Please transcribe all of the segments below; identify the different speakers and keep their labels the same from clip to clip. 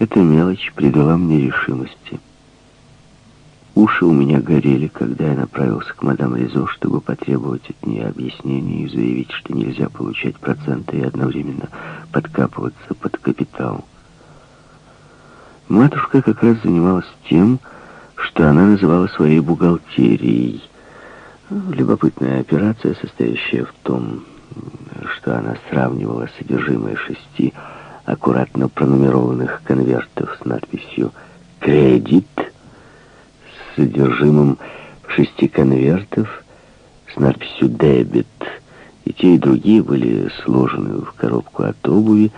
Speaker 1: Эта мелочь придала мне решимости. Уши у меня горели, когда я направился к мадам Ризо, чтобы потребовать от нее объяснений и заявить, что нельзя получать проценты и одновременно подкапываться под капитал. Матушка как раз занималась тем, что она называла своей бухгалтерией. Любопытная операция, состоящая в том, что она сравнивала содержимое шести аккуратно пронумерованных конвертов с надписью «Кредит» с содержимым шести конвертов с надписью «Дебет». И те, и другие были сложены в коробку от обуви,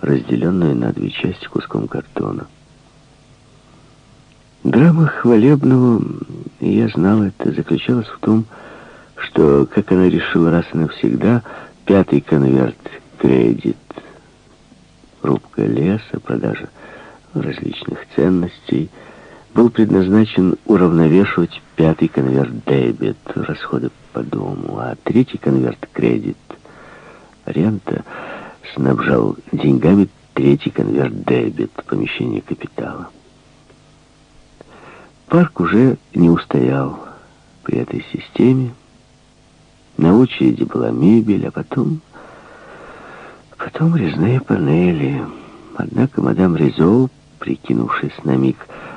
Speaker 1: разделенную на две части куском картона. Драма хвалебного, я знал это, заключалась в том, что, как она решила раз и навсегда, пятый конверт «Кредит», рубка леса, продажа различных ценностей, был предназначен уравновешивать пятый конверт «Дебет», расходы по дому, а третий конверт «Кредит», рента, снабжал деньгами третий конверт «Дебет», помещение капитала. Парк уже не устоял при этой системе. На очереди была мебель, а потом... Потом резные панели. Однако мадам Резо, прикинувшись на миг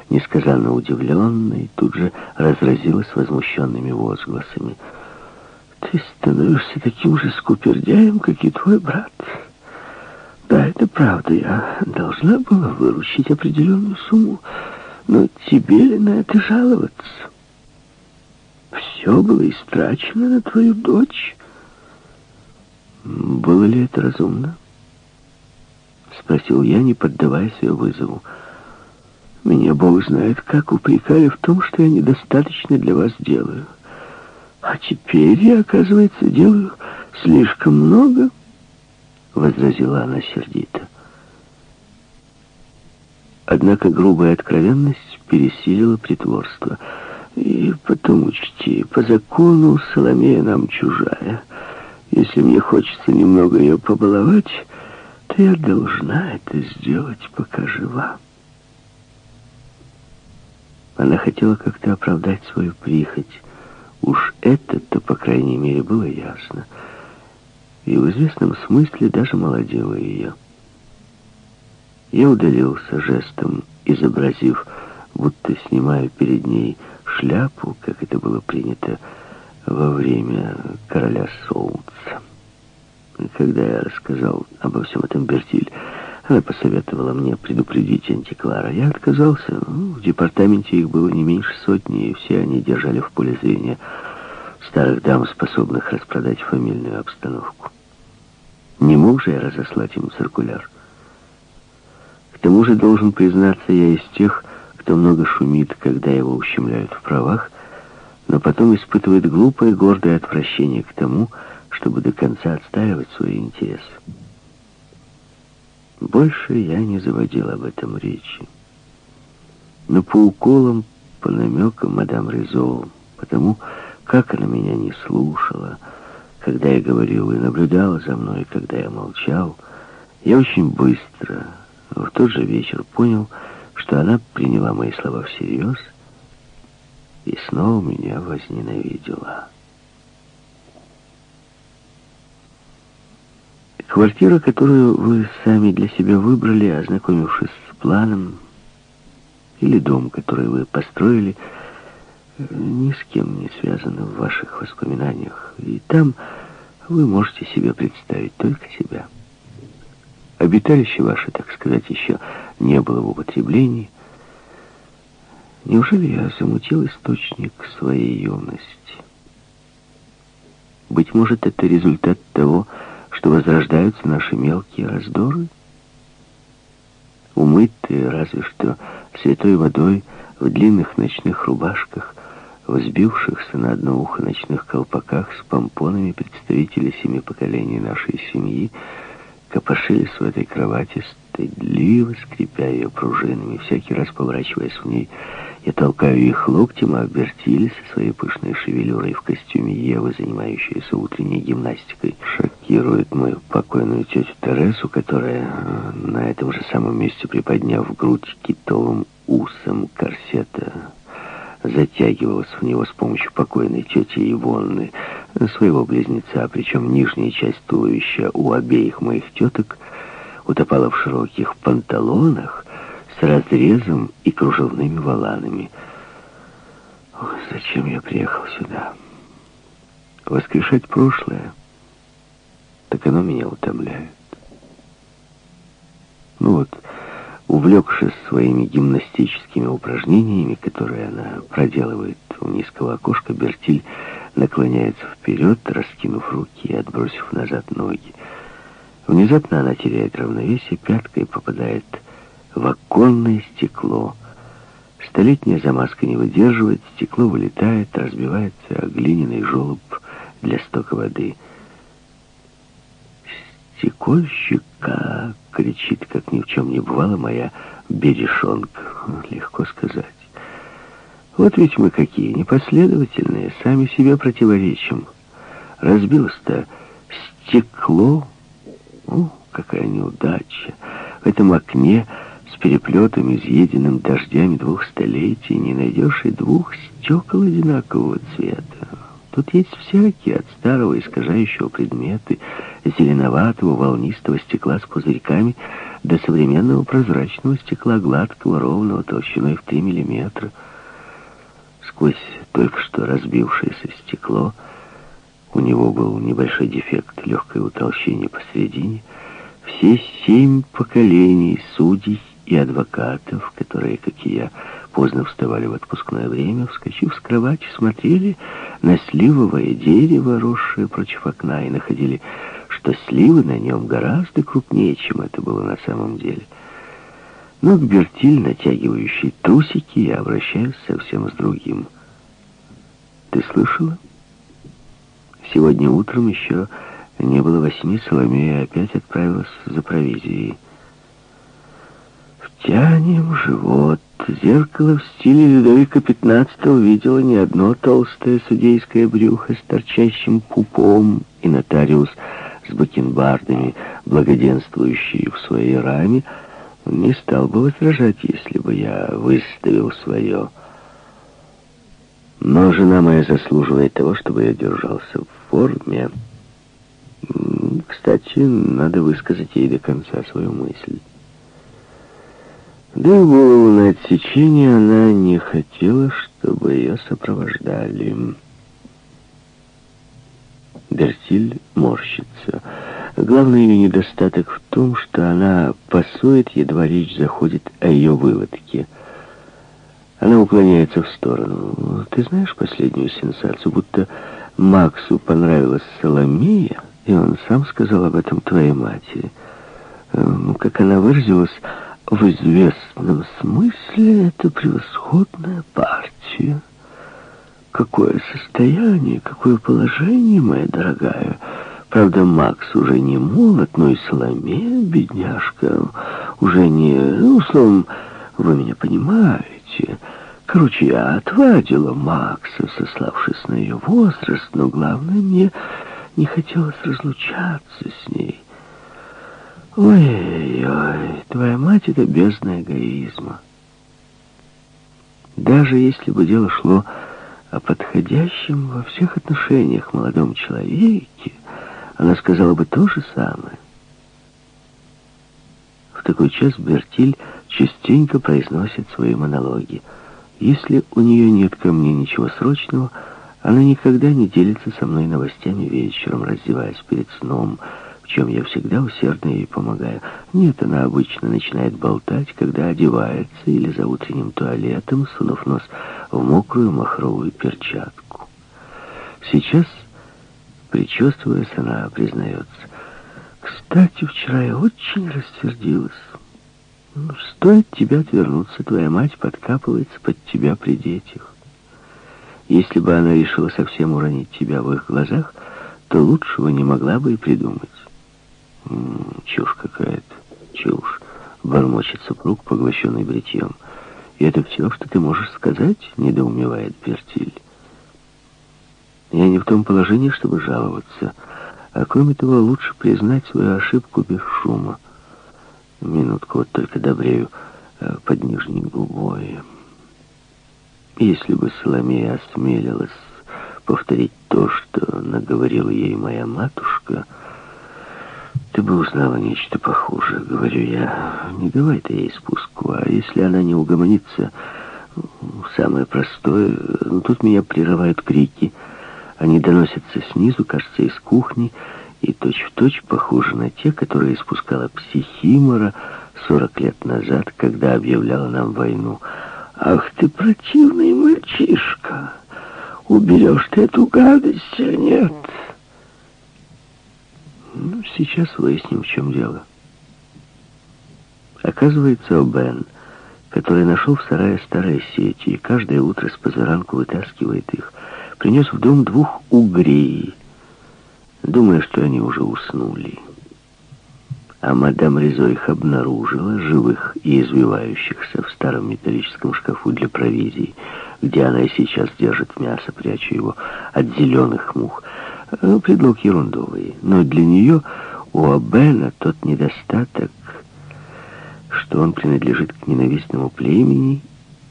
Speaker 1: несказанно удивленной, тут же разразилась возмущенными возгласами. «Ты становишься таким же скупердяем, как и твой брат. Да, это правда, я должна была выручить определенную сумму, но тебе ли на это жаловаться? Все было истрачено на твою дочь. Было ли это разумно? Спросил я, не поддаваясь ее вызову. Меня Бог знает, как упрекали в том, что я недостаточно для вас делаю. А теперь я, оказывается, делаю слишком много, — возразила она сердито. Однако грубая откровенность пересилила притворство. И потом учти, по закону Соломея нам чужая. Если мне хочется немного ее побаловать, то я должна это сделать, пока жива. Она хотела как-то оправдать свою прихоть. Уж это-то, по крайней мере, было ясно. И в известном смысле даже молодела ее. Я удалился жестом, изобразив, будто снимаю перед ней шляпу, как это было принято во время короля Солнца. Когда я рассказал обо всем этом Бертиль, она посоветовала мне предупредить антиквара. Я отказался. Ну, в департаменте их было не меньше сотни, и все они держали в поле зрения старых дам, способных распродать фамильную обстановку. Не мог же я разослать им циркуляр. К тому же, должен признаться, я из тех, кто много шумит, когда его ущемляют в правах, но потом испытывает глупое гордое отвращение к тому, чтобы до конца отстаивать свои интересы. Больше я не заводил об этом речи. Но по уколам, по намекам мадам Резо, потому как она меня не слушала, когда я говорил и наблюдала за мной, когда я молчал, я очень быстро в тот же вечер понял, что она приняла мои слова всерьез и снова меня возненавидела. Квартира, которую вы сами для себя выбрали, ознакомившись с планом, или дом, который вы построили, ни с кем не связаны в ваших воспоминаниях. И там вы можете себе представить только себя. Обиталище ваше, так сказать, еще не было в употреблении. Неужели я замутил источник своей юности? Быть может, это результат того, что возрождаются наши мелкие раздоры? Умытые разве что святой водой в длинных ночных рубашках, взбившихся на одно ухо ночных колпаках с помпонами представители семи поколений нашей семьи, копошились в этой кровати, стыдливо скрипя ее пружинами. Всякий раз поворачиваясь в ней, я толкаю их локтем, а Бертиль со своей пышной шевелюрой в костюме Евы, занимающейся утренней гимнастикой, шокирует мою покойную тетю Тересу, которая э, на этом же самом месте, приподняв грудь китовым усом корсета, затягивалась в него с помощью покойной тети Ивонны, своего близнеца, причем нижняя часть туловища у обеих моих теток утопала в широких панталонах, с разрезом и кружевными воланами. Ой, зачем я приехал сюда? Воскрешать прошлое, так оно меня утомляет. Ну вот, увлекшись своими гимнастическими упражнениями, которые она проделывает у низкого окошка, Бертиль наклоняется вперед, раскинув руки и отбросив назад ноги. Внезапно она теряет равновесие, пяткой попадает в оконное стекло. Столетняя замазка не выдерживает, стекло вылетает, разбивается о глиняный желоб для стока воды. «Стекольщика!» — кричит, как ни в чем не бывало, моя берешонка. Легко сказать. Вот ведь мы какие непоследовательные, сами себе противоречим. Разбилось-то стекло. Ну, какая неудача. В этом окне переплетом, изъеденным дождями двух столетий, не найдешь и двух стекол одинакового цвета. Тут есть всякие, от старого искажающего предметы, зеленоватого волнистого стекла с пузырьками, до современного прозрачного стекла, гладкого, ровного, толщиной в 3 миллиметра. Сквозь только что разбившееся стекло у него был небольшой дефект, легкое утолщение посередине. Все семь поколений судей и адвокатов, которые, как и я, поздно вставали в отпускное время, вскочив с кровати, смотрели на сливовое дерево, росшее против окна, и находили, что сливы на нем гораздо крупнее, чем это было на самом деле. Но к Бертиль, натягивающей трусики, я обращаюсь совсем с другим. Ты слышала? Сегодня утром еще не было восьми, Соломея опять отправилась за провизией. Тянем живот. Зеркало в стиле Людовика XV видело не одно толстое судейское брюхо с торчащим пупом и нотариус с бакенбардами, благоденствующий в своей раме, не стал бы возражать, если бы я выставил свое. Но жена моя заслуживает того, чтобы я держался в форме. Кстати, надо высказать ей до конца свою мысль. Дав голову на отсечение, она не хотела, чтобы ее сопровождали. Бертиль морщится. Главный ее недостаток в том, что она пасует, едва речь заходит о ее выводке. Она уклоняется в сторону. Ты знаешь последнюю сенсацию, будто Максу понравилась Соломея, и он сам сказал об этом твоей матери. Ну, как она выразилась, в известном смысле это превосходная партия. Какое состояние, какое положение, моя дорогая. Правда, Макс уже не молод, но и Соломея, бедняжка, уже не... Ну, словом, вы меня понимаете. Короче, я отвадила Макса, сославшись на ее возраст, но главное, мне не хотелось разлучаться с ней. Ой-ой, твоя мать — это бездна эгоизма. Даже если бы дело шло о подходящем во всех отношениях молодом человеке, она сказала бы то же самое. В такой час Бертиль частенько произносит свои монологи. Если у нее нет ко мне ничего срочного, она никогда не делится со мной новостями вечером, раздеваясь перед сном, чем я всегда усердно ей помогаю. Нет, она обычно начинает болтать, когда одевается или за утренним туалетом, сунув нос в мокрую махровую перчатку. Сейчас, причувствуясь, она признается. «Кстати, вчера я очень рассердилась. Ну, стоит тебе отвернуться, твоя мать подкапывается под тебя при детях. Если бы она решила совсем уронить тебя в их глазах, то лучшего не могла бы и придумать. Чушь какая-то, чушь. Бормочет супруг, поглощенный бритьем. И это все, что ты можешь сказать, недоумевает Бертиль. Я не в том положении, чтобы жаловаться. А кроме того, лучше признать свою ошибку без шума. Минутку вот только добрею э, под нижней губой. Если бы Соломея осмелилась повторить то, что наговорила ей моя матушка, ты бы узнала нечто похуже, говорю я. Не давай ты ей спуску, а если она не угомонится, самое простое, ну, тут меня прерывают крики. Они доносятся снизу, кажется, из кухни, и точь-в-точь точь похожи на те, которые испускала психимора сорок лет назад, когда объявляла нам войну. «Ах ты противный мальчишка! Уберешь ты эту гадость или нет?» Ну, сейчас выясним, в чем дело. Оказывается, Бен, который нашел в сарае старые сети и каждое утро с позаранку вытаскивает их, принес в дом двух угрей, думая, что они уже уснули. А мадам Ризо их обнаружила, живых и извивающихся, в старом металлическом шкафу для провизий, где она и сейчас держит мясо, пряча его от зеленых мух. Ну, предлог ерундовый, но для нее у Абена тот недостаток, что он принадлежит к ненавистному племени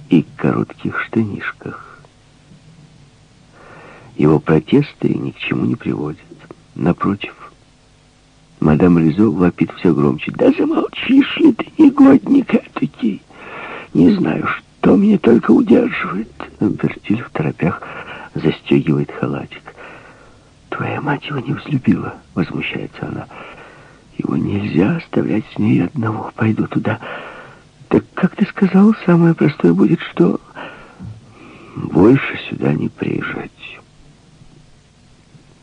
Speaker 1: и к коротких штанишках. Его протесты ни к чему не приводят. Напротив, мадам Ризо вопит все громче. «Да замолчишь ли ты, негодник этакий? Не знаю, что меня только удерживает». Бертиль в торопях застегивает халатик. «Твоя мать его не взлюбила», — возмущается она. «Его нельзя оставлять с ней одного. Пойду туда. Так, как ты сказал, самое простое будет, что больше сюда не приезжать»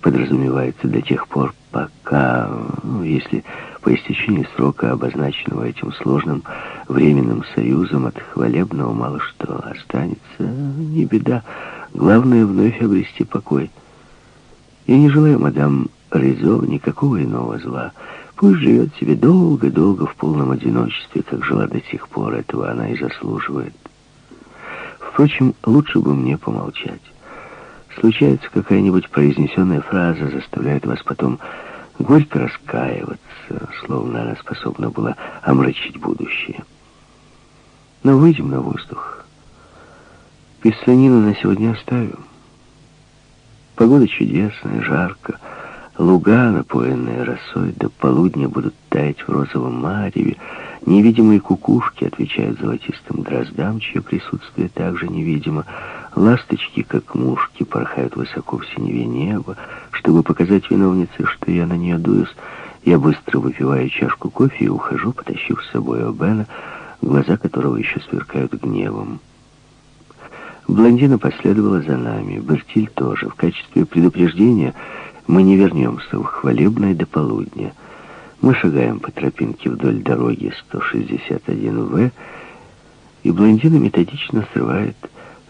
Speaker 1: подразумевается до тех пор, пока, ну, если по истечении срока, обозначенного этим сложным временным союзом, от хвалебного мало что останется, не беда. Главное вновь обрести покой. Я не желаю мадам Ризо никакого иного зла. Пусть живет себе долго-долго в полном одиночестве, как жила до сих пор. Этого она и заслуживает. Впрочем, лучше бы мне помолчать. Случается, какая-нибудь произнесенная фраза заставляет вас потом горько раскаиваться, словно она способна была омрачить будущее. Но выйдем на воздух. Писанину на сегодня оставим. Погода чудесная, жарко. Луга, напоенные росой, до полудня будут таять в розовом мареве. Невидимые кукушки отвечают золотистым дроздам, чье присутствие также невидимо. Ласточки, как мушки, порхают высоко в синеве неба. Чтобы показать виновнице, что я на нее дуюсь, я быстро выпиваю чашку кофе и ухожу, потащив с собой Обена, глаза которого еще сверкают гневом. Блондина последовала за нами, Бертиль тоже. В качестве предупреждения мы не вернемся в хвалебное до полудня. Мы шагаем по тропинке вдоль дороги 161В, и блондина методично срывает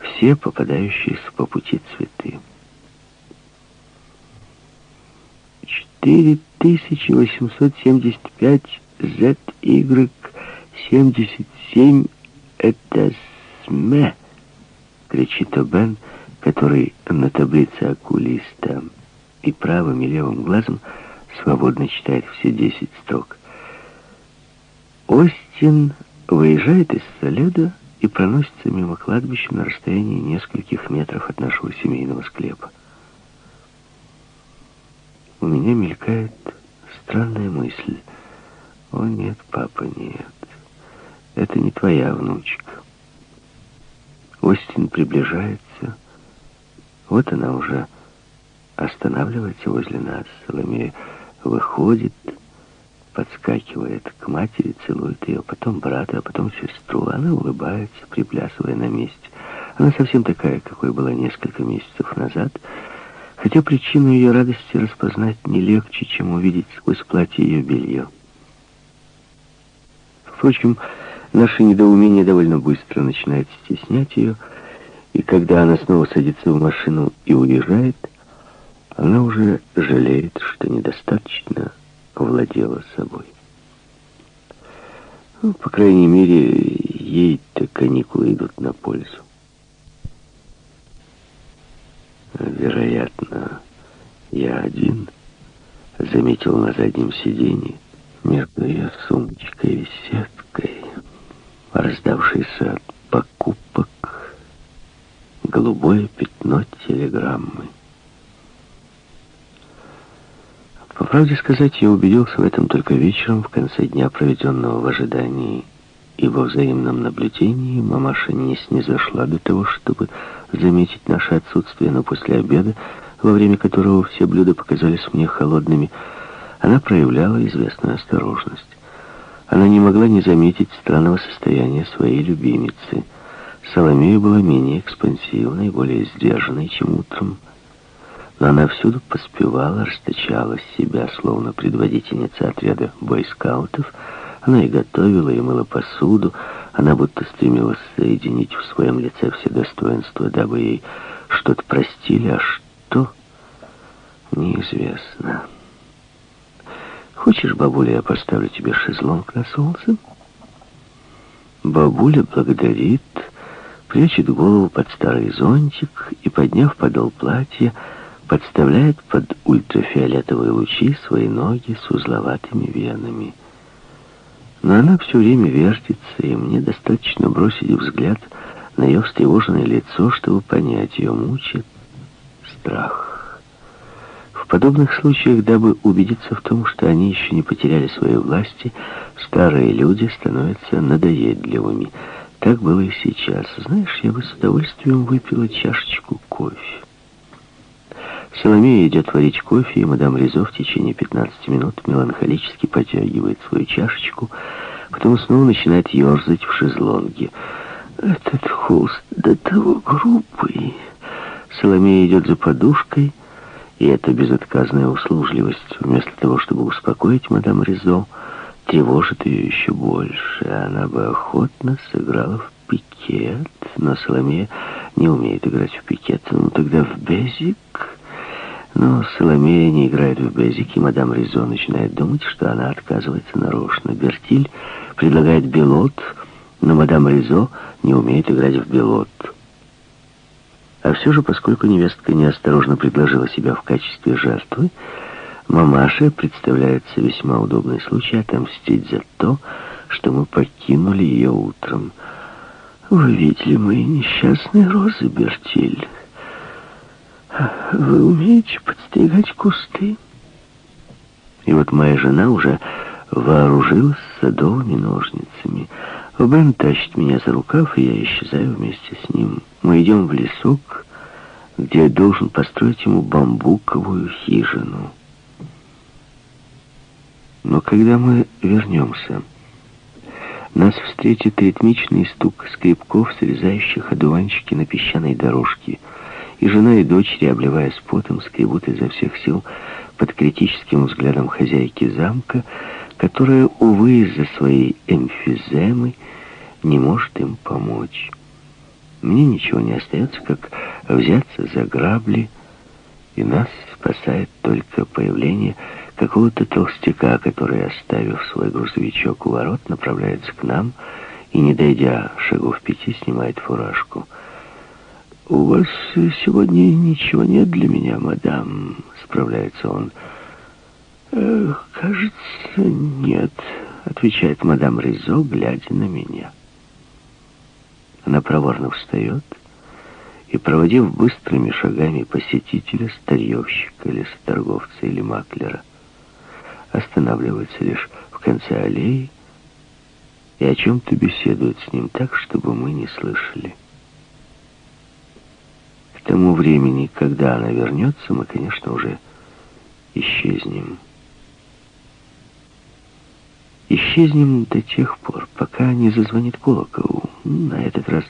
Speaker 1: все попадающиеся по пути цветы. 4875 ZY77 это СМЕ, кричит Обен, который на таблице окулиста и правым и левым глазом свободно читает все десять строк. Остин выезжает из Соледа и проносится мимо кладбища на расстоянии нескольких метров от нашего семейного склепа. У меня мелькает странная мысль. О нет, папа, нет. Это не твоя внучка. Остин приближается. Вот она уже останавливается возле нас. Соломея выходит, подскакивает к матери, целует ее, потом брата, а потом сестру. Она улыбается, приплясывая на месте. Она совсем такая, какой была несколько месяцев назад, хотя причину ее радости распознать не легче, чем увидеть сквозь платье ее белье. Впрочем, наше недоумение довольно быстро начинает стеснять ее, и когда она снова садится в машину и уезжает, она уже жалеет, что недостаточно владела собой. Ну, по крайней мере, ей-то каникулы идут на пользу. Вероятно, я один заметил на заднем сиденье между ее сумочкой и сеткой, раздавшейся от покупок, голубое пятно телеграммы. По правде сказать, я убедился в этом только вечером, в конце дня, проведенного в ожидании и во взаимном наблюдении. Мамаша не снизошла до того, чтобы заметить наше отсутствие, но после обеда, во время которого все блюда показались мне холодными, она проявляла известную осторожность. Она не могла не заметить странного состояния своей любимицы. Соломея была менее экспансивной, более сдержанной, чем утром но она всюду поспевала, расточала себя, словно предводительница отряда бойскаутов. Она и готовила, и мыла посуду. Она будто стремилась соединить в своем лице все достоинства, дабы ей что-то простили, а что — неизвестно. «Хочешь, бабуля, я поставлю тебе шезлонг на солнце?» Бабуля благодарит, прячет голову под старый зонтик и, подняв подол платья, подставляет под ультрафиолетовые лучи свои ноги с узловатыми венами. Но она все время вертится, и мне достаточно бросить взгляд на ее встревоженное лицо, чтобы понять, ее мучит страх. В подобных случаях, дабы убедиться в том, что они еще не потеряли своей власти, старые люди становятся надоедливыми. Так было и сейчас. Знаешь, я бы с удовольствием выпила чашечку кофе. Соломея идет варить кофе, и мадам Ризо в течение 15 минут меланхолически потягивает свою чашечку, потом снова начинает ерзать в шезлонге. Этот холст до того грубый. Соломея идет за подушкой, и эта безотказная услужливость, вместо того, чтобы успокоить мадам Ризо, тревожит ее еще больше. Она бы охотно сыграла в пикет, но Соломея не умеет играть в пикет. Ну, тогда в безик... Но Соломея не играет в безик, и мадам Ризо начинает думать, что она отказывается нарочно. Бертиль предлагает белот, но мадам Ризо не умеет играть в белот. А все же, поскольку невестка неосторожно предложила себя в качестве жертвы, мамаше представляется весьма удобный случай отомстить за то, что мы покинули ее утром. «Вы видели мои несчастные розы, Бертиль?» Вы умеете подстригать кусты? И вот моя жена уже вооружилась садовыми ножницами. Бен тащит меня за рукав, и я исчезаю вместе с ним. Мы идем в лесок, где я должен построить ему бамбуковую хижину. Но когда мы вернемся, нас встретит ритмичный стук скребков, срезающих одуванчики на песчаной дорожке — и жена, и дочери, обливаясь потом, скребут изо всех сил под критическим взглядом хозяйки замка, которая, увы, из-за своей эмфиземы не может им помочь. Мне ничего не остается, как взяться за грабли, и нас спасает только появление какого-то толстяка, который, оставив свой грузовичок у ворот, направляется к нам и, не дойдя шагов пяти, снимает фуражку. «У вас сегодня ничего нет для меня, мадам?» — справляется он. «Э, «Кажется, нет», — отвечает мадам Ризо, глядя на меня. Она проворно встает и, проводив быстрыми шагами посетителя, старьевщика, лесоторговца или маклера, останавливается лишь в конце аллеи и о чем-то беседует с ним так, чтобы мы не слышали тому времени, когда она вернется, мы, конечно, уже исчезнем. Исчезнем до тех пор, пока не зазвонит колокол. На этот раз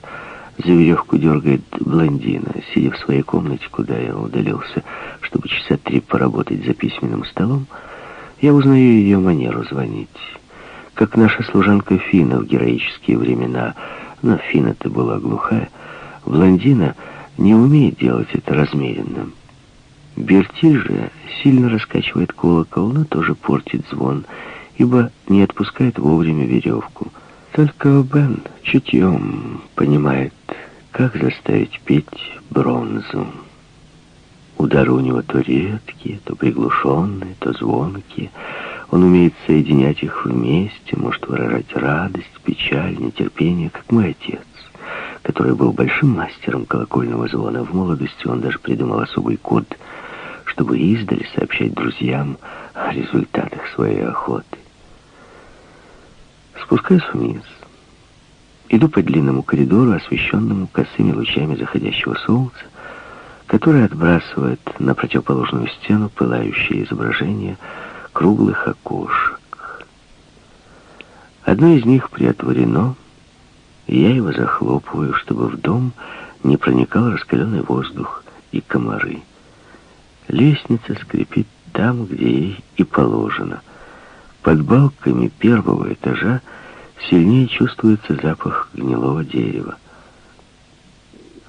Speaker 1: за веревку дергает блондина, сидя в своей комнате, куда я удалился, чтобы часа три поработать за письменным столом, я узнаю ее манеру звонить. Как наша служанка Фина в героические времена, но Фина-то была глухая, блондина — не умеет делать это размеренно. Бертиль же сильно раскачивает колокол, но тоже портит звон, ибо не отпускает вовремя веревку. Только Бен чутьем понимает, как заставить петь бронзу. Удары у него то редкие, то приглушенные, то звонкие. Он умеет соединять их вместе, может выражать радость, печаль, нетерпение, как мой отец, который был большим мастером колокольного звона. В молодости он даже придумал особый код, чтобы издали сообщать друзьям о результатах своей охоты. Спускаюсь вниз. Иду по длинному коридору, освещенному косыми лучами заходящего солнца, которое отбрасывает на противоположную стену пылающее изображение круглых окошек. Одно из них приотворено, и я его захлопываю, чтобы в дом не проникал раскаленный воздух и комары. Лестница скрипит там, где ей и положено. Под балками первого этажа сильнее чувствуется запах гнилого дерева.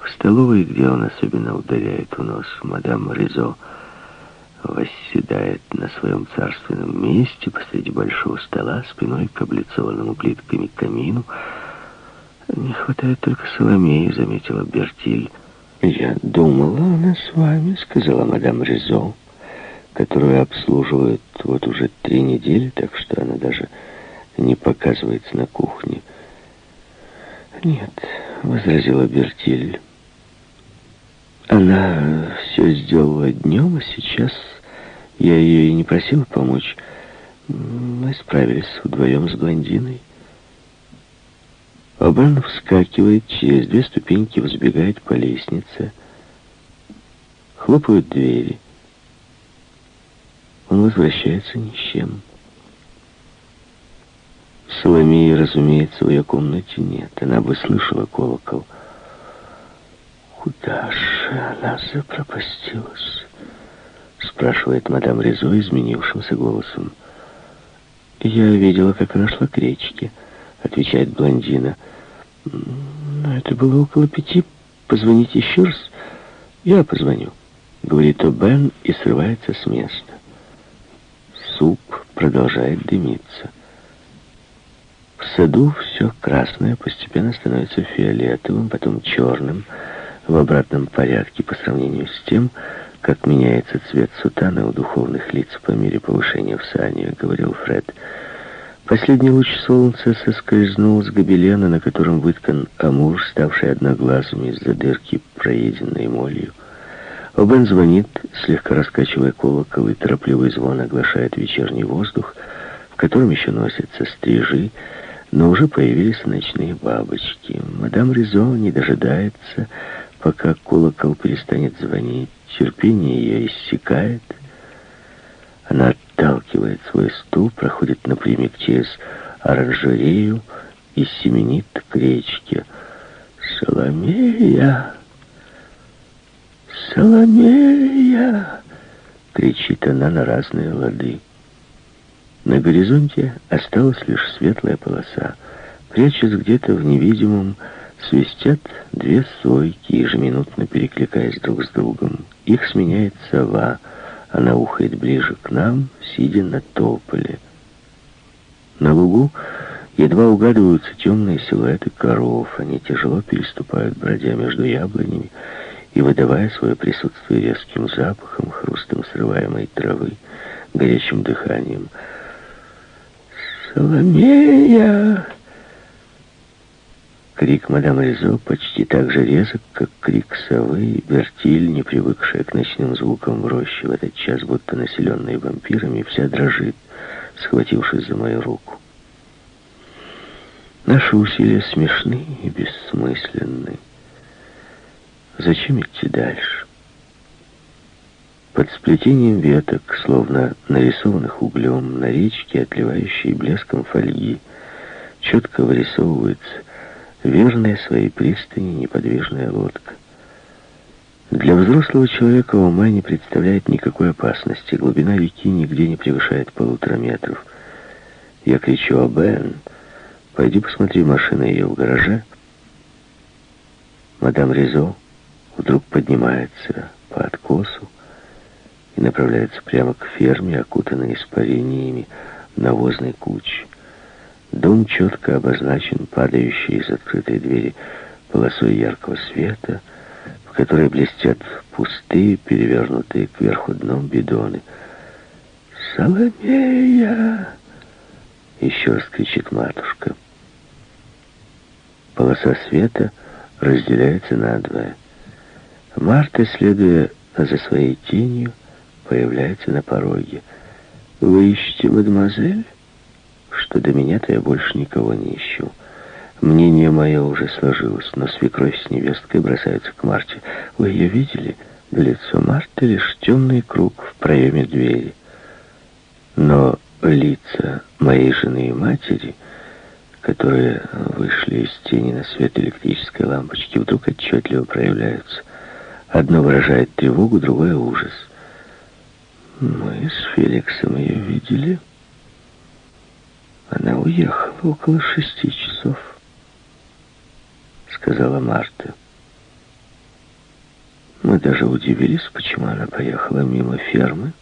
Speaker 1: В столовой, где он особенно ударяет в нос, мадам Ризо восседает на своем царственном месте посреди большого стола, спиной к облицованному плитками камину. «Не хватает только Соломеи», — заметила Бертиль. «Я думала, она с вами», — сказала мадам Ризо, которую обслуживают вот уже три недели, так что она даже не показывается на кухне. «Нет», — возразила Бертиль, она все сделала днем, а сейчас я ее и не просила помочь. Мы справились вдвоем с блондиной. Обан вскакивает, через две ступеньки взбегает по лестнице. Хлопают двери. Он возвращается ни с чем. Соломеи, разумеется, в ее комнате нет. Она бы слышала колокол. «Куда же она запропастилась?» спрашивает мадам Резо изменившимся голосом. «Я видела, как она шла к речке», — отвечает блондина. «Но это было около пяти. Позвоните еще раз?» «Я позвоню», — говорит О'Бен и срывается с места. Суп продолжает дымиться. В саду все красное постепенно становится фиолетовым, потом черным, в обратном порядке по сравнению с тем, как меняется цвет сутаны у духовных лиц по мере повышения в сане, говорил Фред. Последний луч солнца соскользнул с гобелена, на котором выткан амур, ставший одноглазым из-за дырки, проеденной молью. Обен звонит, слегка раскачивая колокол, и торопливый звон оглашает вечерний воздух, в котором еще носятся стрижи, но уже появились ночные бабочки. Мадам Ризо не дожидается, пока колокол перестанет звонить. Терпение ее иссякает. Она отталкивает свой стул, проходит напрямик через оранжерею и семенит к речке. «Соломея! Соломея!» — кричит она на разные лады. На горизонте осталась лишь светлая полоса. Прячась где-то в невидимом, свистят две сойки, ежеминутно перекликаясь друг с другом. Их сменяет сова. Она ухает ближе к нам, сидя на тополе. На лугу едва угадываются темные силуэты коров. Они тяжело переступают, бродя между яблонями и выдавая свое присутствие резким запахом, хрустом срываемой травы, горячим дыханием. «Соломея!» Крик мадам Ризо почти так же резок, как крик совы, и Бертиль, не привыкшая к ночным звукам в роще, в этот час будто населенной вампирами, вся дрожит, схватившись за мою руку. Наши усилия смешны и бессмысленны. Зачем идти дальше? Под сплетением веток, словно нарисованных углем, на речке, отливающей блеском фольги, четко вырисовывается верная своей пристани неподвижная лодка. Для взрослого человека ума не представляет никакой опасности. Глубина реки нигде не превышает полутора метров. Я кричу, «А, Бен, пойди посмотри, машина ее в гараже». Мадам Ризо вдруг поднимается по откосу и направляется прямо к ферме, окутанной испарениями навозной кучи. Дом четко обозначен падающей из открытой двери полосой яркого света, в которой блестят пустые, перевернутые кверху дном бидоны. «Соломея!» — еще раз кричит матушка. Полоса света разделяется надвое. Марта, следуя за своей тенью, появляется на пороге. «Вы ищете, мадемуазель?» «Что до меня-то я больше никого не ищу». Мнение мое уже сложилось, но свекровь с невесткой бросаются к Марте. «Вы ее видели?» Лицо Марты лишь темный круг в проеме двери. Но лица моей жены и матери, которые вышли из тени на свет электрической лампочки, вдруг отчетливо проявляются. Одно выражает тревогу, другое — ужас. Мы с Феликсом ее видели. Она уехала около шести часов, сказала Марта. Мы даже удивились, почему она поехала мимо фермы.